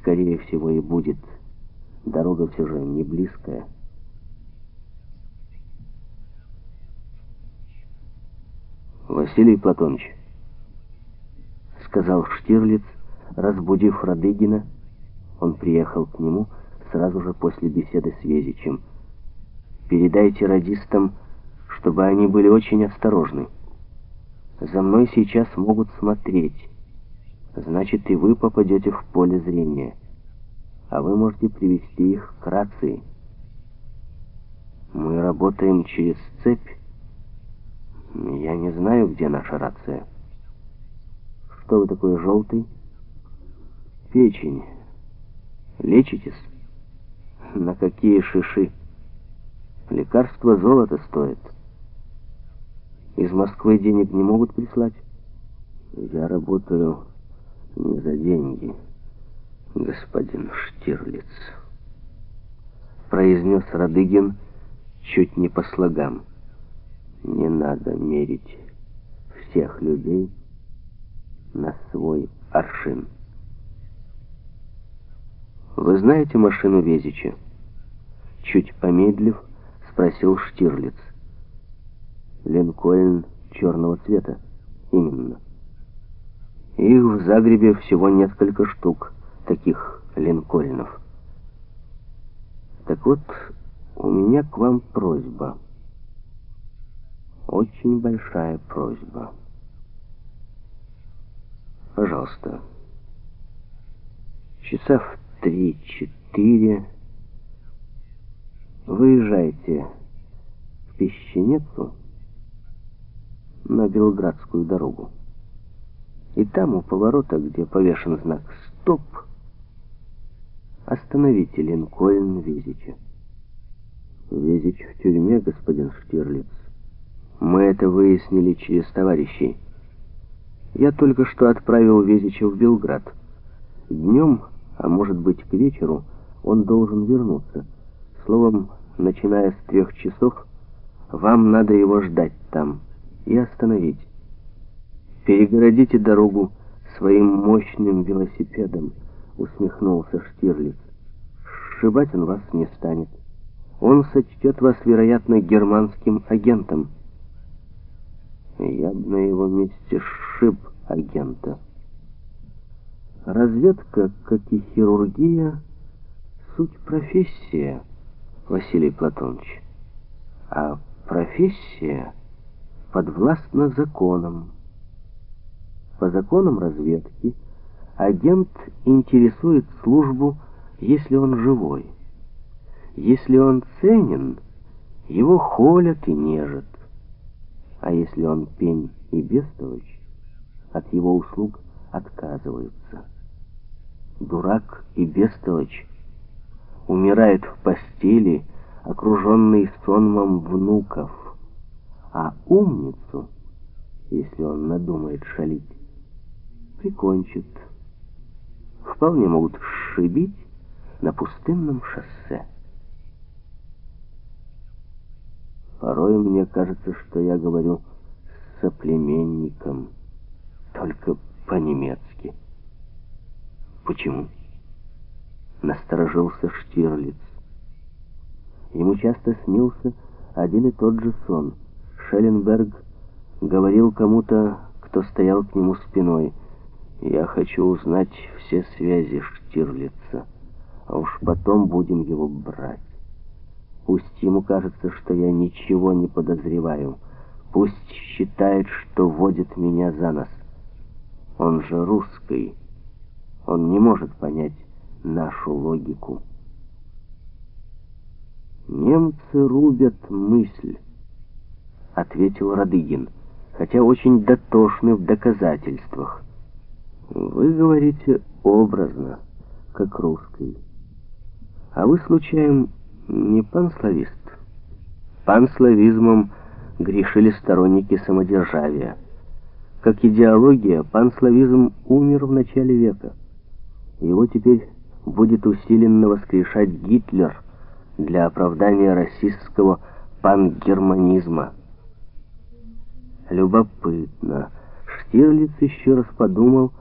скорее всего, и будет. Дорога все же не близкая. Василий Платонович, сказал Штирлиц, разбудив Радыгина, он приехал к нему сразу же после беседы с Везичем. Передайте радистам, чтобы они были очень осторожны. За мной сейчас могут смотреть. Значит, и вы попадете в поле зрения. А вы можете привести их к рации. Мы работаем через цепь. Я не знаю, где наша рация. Что вы такой желтый? Печень. Лечитесь? На какие шиши? Лекарство золото стоит. Из Москвы денег не могут прислать? Я работаю не за деньги, господин Штирлиц. Произнес Радыгин чуть не по слогам. Не надо мерить всех людей на свой аршин. Вы знаете машину Везича? Чуть помедлив, спросил Штирлиц. Линкольн черного цвета. Именно. Их в Загребе всего несколько штук, таких Линкольнов. Так вот, у меня к вам просьба. Очень большая просьба. Пожалуйста. Часа в три-четыре выезжайте в Песченицу на Белградскую дорогу. И там, у поворота, где повешен знак «Стоп», остановите Линкольн Везича. Везич в тюрьме, господин Штирлиц. Мы это выяснили через товарищей. Я только что отправил Везича в Белград. Днем, а может быть к вечеру, он должен вернуться. Словом, начиная с трех часов, вам надо его ждать там и остановить. Перегородите дорогу своим мощным велосипедом, усмехнулся Штирлиц. Сшибать он вас не станет. Он сочтет вас, вероятно, германским агентом. Я бы на его месте сшиб агента. Разведка, как и хирургия, суть профессия, Василий Платонович. А профессия подвластна законам. По законам разведки агент интересует службу, если он живой. Если он ценен, его холят и нежат. А если он пень и бестолочь, от его услуг отказываются. Дурак и бестолочь умирает в постели, окруженный сонмом внуков, а умницу, если он надумает шалить, прикончит. Вполне могут сшибить на пустынном шоссе. Порой мне кажется, что я говорю с соплеменником, только по-немецки. Почему? Насторожился Штирлиц. Ему часто снился один и тот же сон. Шелленберг говорил кому-то, кто стоял к нему спиной, «Я хочу узнать все связи Штирлица, а уж потом будем его брать». Пусть ему кажется, что я ничего не подозреваю. Пусть считает, что водит меня за нос. Он же русский. Он не может понять нашу логику. «Немцы рубят мысль», — ответил Радыгин, хотя очень дотошный в доказательствах. «Вы говорите образно, как русский. А вы, случаем, не панславист. Панславизмом грешили сторонники самодержавия. Как идеология, панславизм умер в начале века. Его теперь будет усиленно воскрешать Гитлер для оправдания расистского пангерманизма. Любопытно. Штирлиц еще раз подумал,